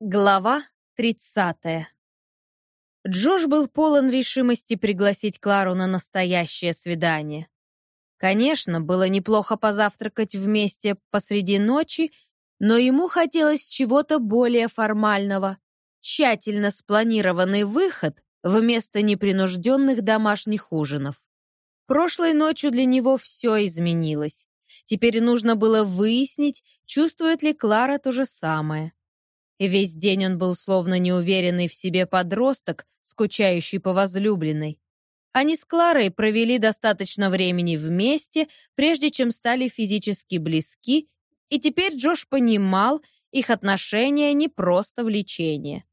Глава 30. Джош был полон решимости пригласить Клару на настоящее свидание. Конечно, было неплохо позавтракать вместе посреди ночи, но ему хотелось чего-то более формального, тщательно спланированный выход вместо непринужденных домашних ужинов. Прошлой ночью для него все изменилось. Теперь нужно было выяснить, чувствует ли Клара то же самое и весь день он был словно неуверенный в себе подросток, скучающий по возлюбленной. Они с Кларой провели достаточно времени вместе, прежде чем стали физически близки, и теперь Джош понимал, их отношения не просто влечение.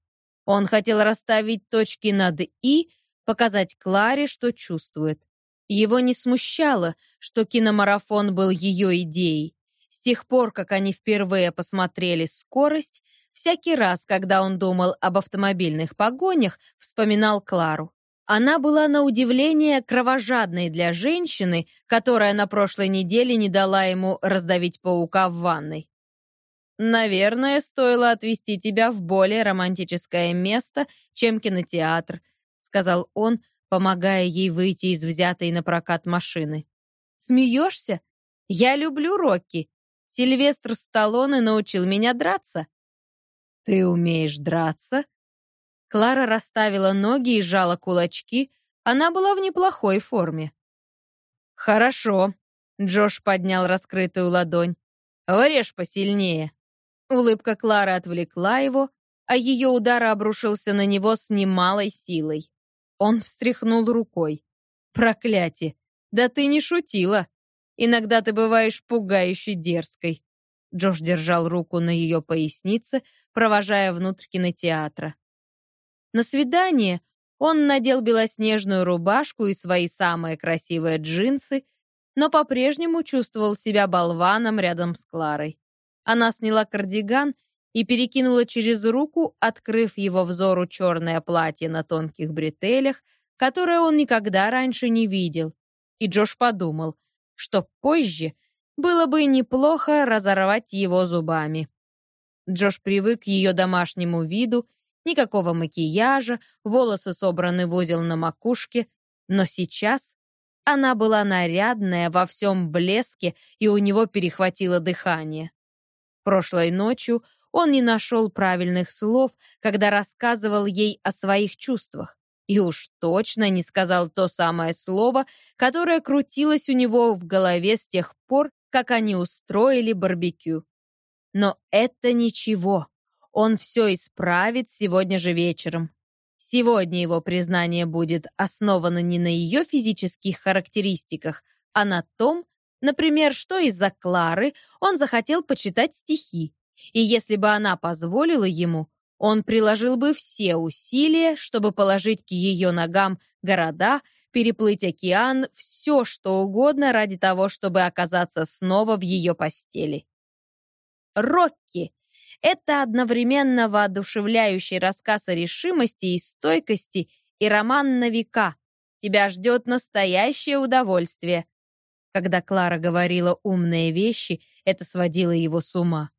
Он хотел расставить точки над «и», показать Кларе, что чувствует. Его не смущало, что киномарафон был ее идеей. С тех пор, как они впервые посмотрели «Скорость», Всякий раз, когда он думал об автомобильных погонях, вспоминал Клару. Она была на удивление кровожадной для женщины, которая на прошлой неделе не дала ему раздавить паука в ванной. «Наверное, стоило отвезти тебя в более романтическое место, чем кинотеатр», сказал он, помогая ей выйти из взятой на прокат машины. «Смеешься? Я люблю Рокки. Сильвестр Сталлоне научил меня драться. «Ты умеешь драться?» Клара расставила ноги и сжала кулачки. Она была в неплохой форме. «Хорошо», — Джош поднял раскрытую ладонь. «Врежь посильнее». Улыбка Клары отвлекла его, а ее удар обрушился на него с немалой силой. Он встряхнул рукой. «Проклятие! Да ты не шутила! Иногда ты бываешь пугающе дерзкой!» Джош держал руку на ее пояснице, провожая внутрь кинотеатра. На свидание он надел белоснежную рубашку и свои самые красивые джинсы, но по-прежнему чувствовал себя болваном рядом с Кларой. Она сняла кардиган и перекинула через руку, открыв его взору черное платье на тонких бретелях, которое он никогда раньше не видел. И Джош подумал, что позже было бы неплохо разорвать его зубами. Джош привык к ее домашнему виду, никакого макияжа, волосы собраны в узел на макушке, но сейчас она была нарядная во всем блеске, и у него перехватило дыхание. Прошлой ночью он не нашел правильных слов, когда рассказывал ей о своих чувствах, и уж точно не сказал то самое слово, которое крутилось у него в голове с тех пор, как они устроили барбекю. Но это ничего. Он все исправит сегодня же вечером. Сегодня его признание будет основано не на ее физических характеристиках, а на том, например, что из-за Клары он захотел почитать стихи. И если бы она позволила ему, он приложил бы все усилия, чтобы положить к ее ногам города, переплыть океан, все что угодно ради того, чтобы оказаться снова в ее постели. Рокки. Это одновременно воодушевляющий рассказ о решимости и стойкости и роман на века. Тебя ждет настоящее удовольствие. Когда Клара говорила умные вещи, это сводило его с ума.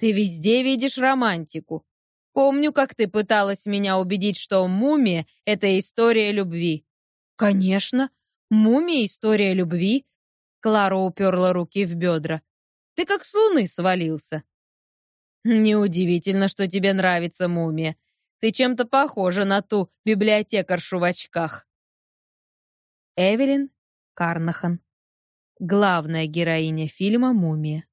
Ты везде видишь романтику. Помню, как ты пыталась меня убедить, что «Мумия» — это история любви. Конечно, «Мумия» — история любви. Клара уперла руки в бедра. Ты как с луны свалился. Неудивительно, что тебе нравится мумия. Ты чем-то похожа на ту библиотекаршу в очках. Эвелин Карнахан. Главная героиня фильма «Мумия».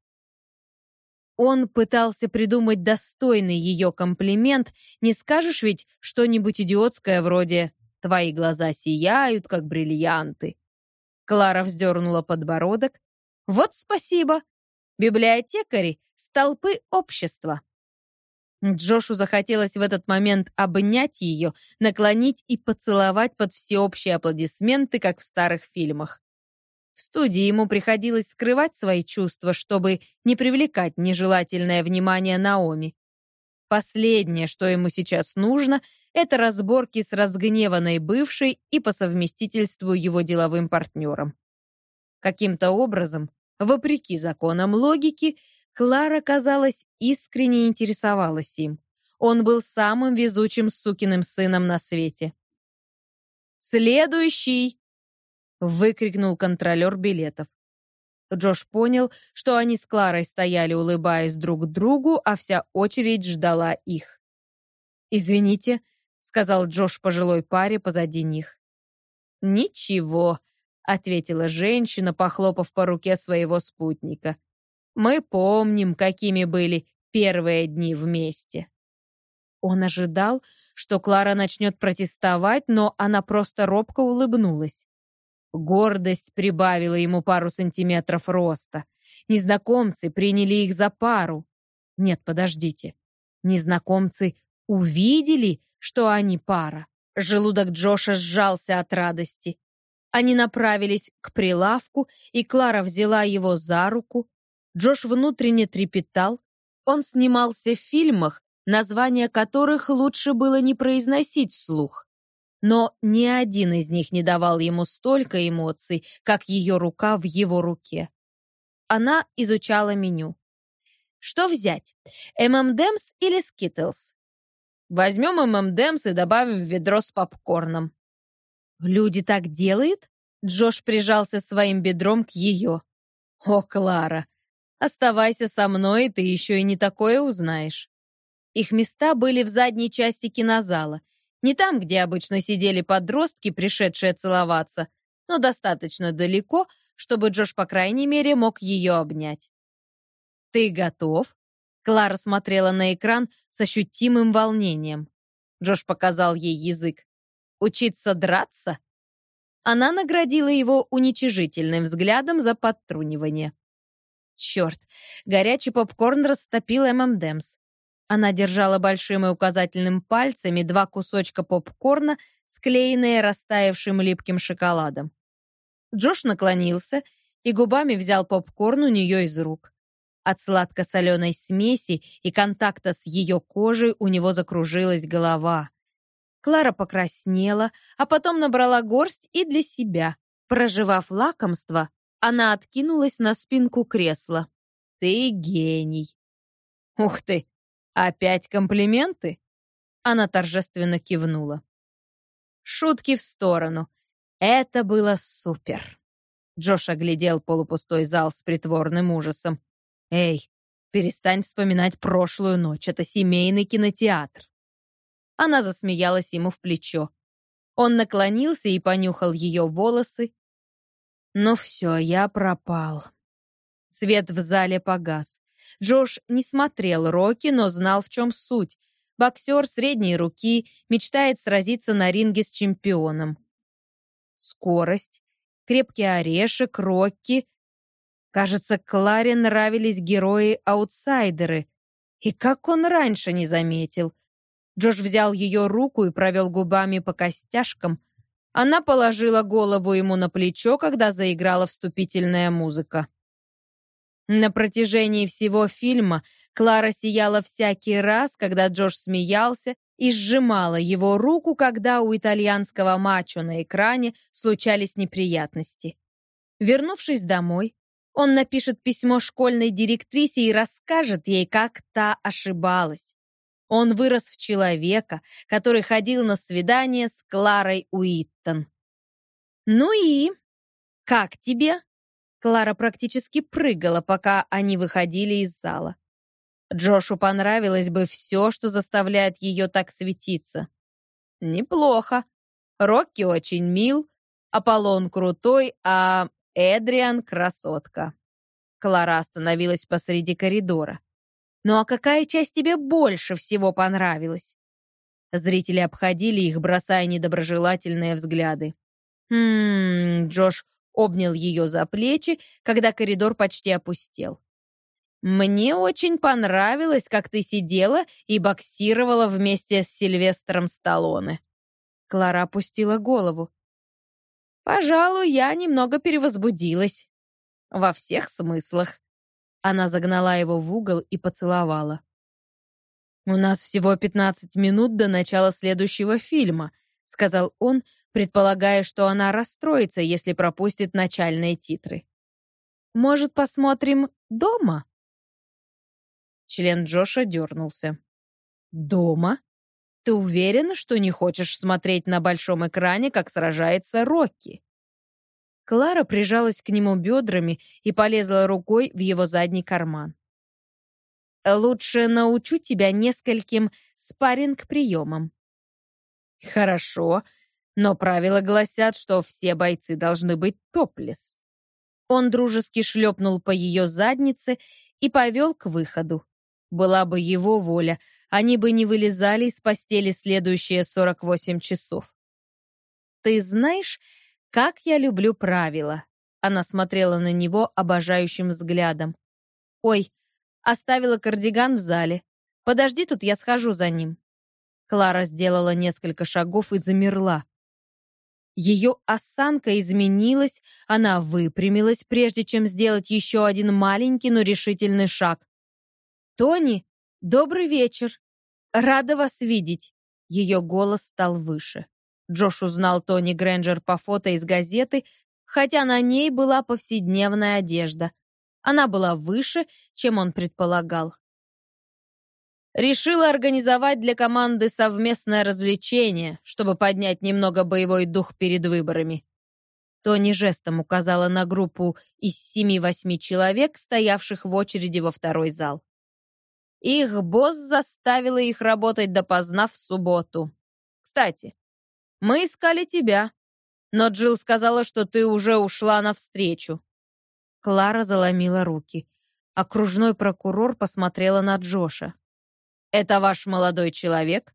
Он пытался придумать достойный ее комплимент. Не скажешь ведь что-нибудь идиотское вроде «Твои глаза сияют, как бриллианты». Клара вздернула подбородок. «Вот спасибо библиотекари с толпы общества. Джошу захотелось в этот момент обнять ее, наклонить и поцеловать под всеобщие аплодисменты, как в старых фильмах. В студии ему приходилось скрывать свои чувства, чтобы не привлекать нежелательное внимание Наоми. Последнее, что ему сейчас нужно, это разборки с разгневанной бывшей и по совместительству его деловым партнером. Каким-то образом Вопреки законам логики, Клара, казалось, искренне интересовалась им. Он был самым везучим сукиным сыном на свете. «Следующий!» — выкрикнул контролер билетов. Джош понял, что они с Кларой стояли, улыбаясь друг другу, а вся очередь ждала их. «Извините», — сказал Джош пожилой паре позади них. «Ничего», — ответила женщина, похлопав по руке своего спутника. «Мы помним, какими были первые дни вместе». Он ожидал, что Клара начнет протестовать, но она просто робко улыбнулась. Гордость прибавила ему пару сантиметров роста. Незнакомцы приняли их за пару. Нет, подождите. Незнакомцы увидели, что они пара. Желудок Джоша сжался от радости. Они направились к прилавку, и Клара взяла его за руку. Джош внутренне трепетал. Он снимался в фильмах, названия которых лучше было не произносить вслух но ни один из них не давал ему столько эмоций, как ее рука в его руке. Она изучала меню. Что взять? M&M's или Skittles? Возьмем M&M's и добавим в ведро с попкорном. Люди так делают? Джош прижался своим бедром к ее. О, Клара, оставайся со мной, ты еще и не такое узнаешь. Их места были в задней части кинозала — не там, где обычно сидели подростки, пришедшие целоваться, но достаточно далеко, чтобы Джош, по крайней мере, мог ее обнять. «Ты готов?» Клара смотрела на экран с ощутимым волнением. Джош показал ей язык. «Учиться драться?» Она наградила его уничижительным взглядом за подтрунивание. Черт, горячий попкорн растопил ММДэмс. Она держала большим и указательным пальцами два кусочка попкорна, склеенные растаявшим липким шоколадом. Джош наклонился и губами взял попкорн у нее из рук. От сладко-соленой смеси и контакта с ее кожей у него закружилась голова. Клара покраснела, а потом набрала горсть и для себя. Проживав лакомство, она откинулась на спинку кресла. «Ты гений!» «Ух ты! «Опять комплименты?» Она торжественно кивнула. Шутки в сторону. Это было супер. Джош оглядел полупустой зал с притворным ужасом. «Эй, перестань вспоминать прошлую ночь. Это семейный кинотеатр». Она засмеялась ему в плечо. Он наклонился и понюхал ее волосы. «Ну все, я пропал». Свет в зале погас. Джош не смотрел Рокки, но знал, в чем суть. Боксер средней руки мечтает сразиться на ринге с чемпионом. Скорость, крепкий орешек, Рокки. Кажется, Кларе нравились герои-аутсайдеры. И как он раньше не заметил? Джош взял ее руку и провел губами по костяшкам. Она положила голову ему на плечо, когда заиграла вступительная музыка. На протяжении всего фильма Клара сияла всякий раз, когда Джош смеялся, и сжимала его руку, когда у итальянского мачо на экране случались неприятности. Вернувшись домой, он напишет письмо школьной директрисе и расскажет ей, как та ошибалась. Он вырос в человека, который ходил на свидание с Кларой Уиттон. «Ну и? Как тебе?» Клара практически прыгала, пока они выходили из зала. Джошу понравилось бы все, что заставляет ее так светиться. Неплохо. Рокки очень мил, Аполлон крутой, а Эдриан — красотка. Клара остановилась посреди коридора. «Ну а какая часть тебе больше всего понравилась?» Зрители обходили их, бросая недоброжелательные взгляды. «Хм...» Джош обнял ее за плечи, когда коридор почти опустел. «Мне очень понравилось, как ты сидела и боксировала вместе с Сильвестром Сталлоне». Клара опустила голову. «Пожалуй, я немного перевозбудилась. Во всех смыслах». Она загнала его в угол и поцеловала. «У нас всего 15 минут до начала следующего фильма», — сказал он, предполагая, что она расстроится, если пропустит начальные титры. «Может, посмотрим дома?» Член Джоша дернулся. «Дома? Ты уверена, что не хочешь смотреть на большом экране, как сражается Рокки?» Клара прижалась к нему бедрами и полезла рукой в его задний карман. «Лучше научу тебя нескольким спарринг-приемам». «Хорошо, но правила гласят, что все бойцы должны быть топлес». Он дружески шлепнул по ее заднице и повел к выходу. Была бы его воля, они бы не вылезали из постели следующие 48 часов. «Ты знаешь, как я люблю правила?» Она смотрела на него обожающим взглядом. «Ой, оставила кардиган в зале. Подожди тут, я схожу за ним». Клара сделала несколько шагов и замерла. Ее осанка изменилась, она выпрямилась, прежде чем сделать еще один маленький, но решительный шаг. «Тони, добрый вечер! Рада вас видеть!» Ее голос стал выше. Джош узнал Тони Грэнджер по фото из газеты, хотя на ней была повседневная одежда. Она была выше, чем он предполагал. Решила организовать для команды совместное развлечение, чтобы поднять немного боевой дух перед выборами. Тони жестом указала на группу из семи-восьми человек, стоявших в очереди во второй зал. Их босс заставила их работать допоздна в субботу. Кстати, мы искали тебя, но Джилл сказала, что ты уже ушла навстречу». Клара заломила руки. Окружной прокурор посмотрела на Джоша. «Это ваш молодой человек?»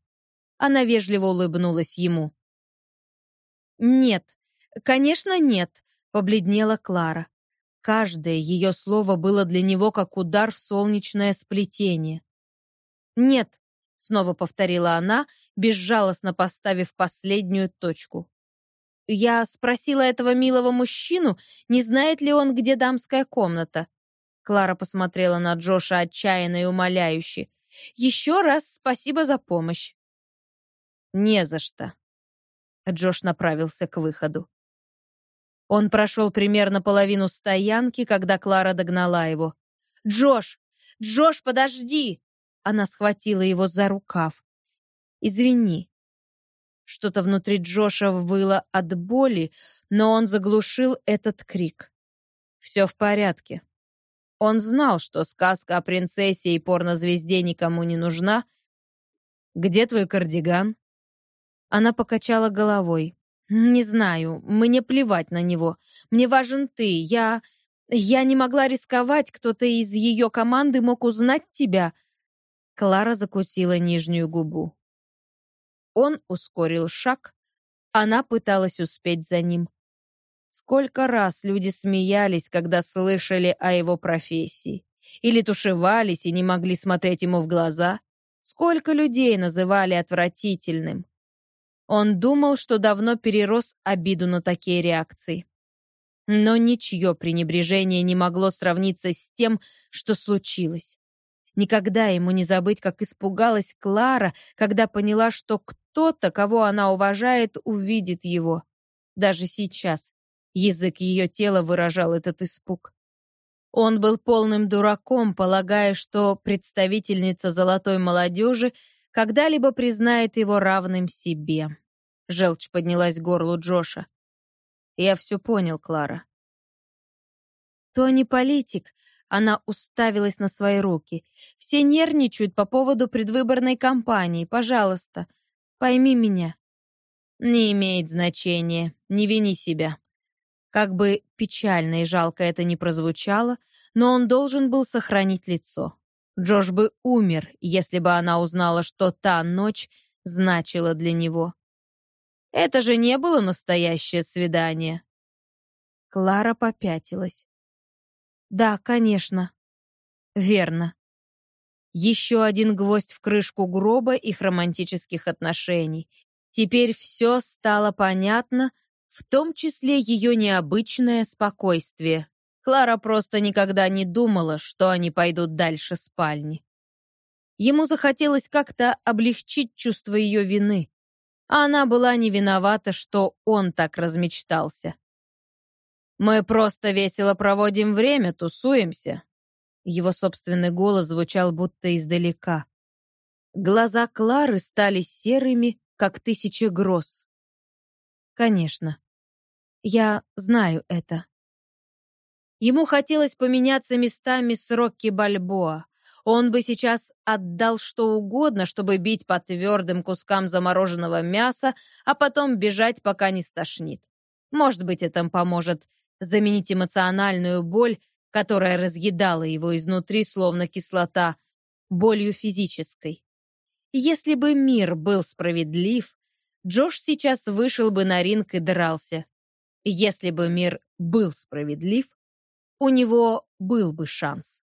Она вежливо улыбнулась ему. «Нет, конечно, нет», — побледнела Клара. Каждое ее слово было для него как удар в солнечное сплетение. «Нет, снова повторила она, безжалостно поставив последнюю точку. Я спросила этого милого мужчину, не знает ли он, где дамская комната. Клара посмотрела на Джоша отчаянно и умоляюще. «Еще раз спасибо за помощь». «Не за что». Джош направился к выходу. Он прошел примерно половину стоянки, когда Клара догнала его. «Джош! Джош, подожди!» Она схватила его за рукав. «Извини». Что-то внутри Джоша выло от боли, но он заглушил этот крик. «Все в порядке». Он знал, что сказка о принцессе и порнозвезде никому не нужна. «Где твой кардиган?» Она покачала головой. «Не знаю, мне плевать на него. Мне важен ты. Я... Я не могла рисковать, кто-то из ее команды мог узнать тебя. Клара закусила нижнюю губу. Он ускорил шаг, она пыталась успеть за ним. Сколько раз люди смеялись, когда слышали о его профессии, или тушевались и не могли смотреть ему в глаза. Сколько людей называли отвратительным. Он думал, что давно перерос обиду на такие реакции. Но ничье пренебрежение не могло сравниться с тем, что случилось. Никогда ему не забыть, как испугалась Клара, когда поняла, что кто-то, кого она уважает, увидит его. Даже сейчас язык ее тела выражал этот испуг. Он был полным дураком, полагая, что представительница золотой молодежи когда-либо признает его равным себе. Желчь поднялась к горлу Джоша. «Я все понял, Клара». «Тони политик», она уставилась на свои руки. «Все нервничают по поводу предвыборной кампании. Пожалуйста, пойми меня». «Не имеет значения. Не вини себя». Как бы печально и жалко это ни прозвучало, но он должен был сохранить лицо. Джош бы умер, если бы она узнала, что та ночь значила для него. Это же не было настоящее свидание. Клара попятилась. Да, конечно. Верно. Еще один гвоздь в крышку гроба их романтических отношений. Теперь все стало понятно, в том числе ее необычное спокойствие. Клара просто никогда не думала, что они пойдут дальше спальни. Ему захотелось как-то облегчить чувство ее вины. А она была не виновата, что он так размечтался. Мы просто весело проводим время, тусуемся. Его собственный голос звучал будто издалека. Глаза Клары стали серыми, как тысяча гроз. Конечно. Я знаю это. Ему хотелось поменяться местами с Рокки Бальбоа. Он бы сейчас отдал что угодно, чтобы бить по твердым кускам замороженного мяса, а потом бежать, пока не стошнит. Может быть, это поможет заменить эмоциональную боль, которая разъедала его изнутри, словно кислота, болью физической. Если бы мир был справедлив, Джош сейчас вышел бы на ринг и дрался. Если бы мир был справедлив, у него был бы шанс.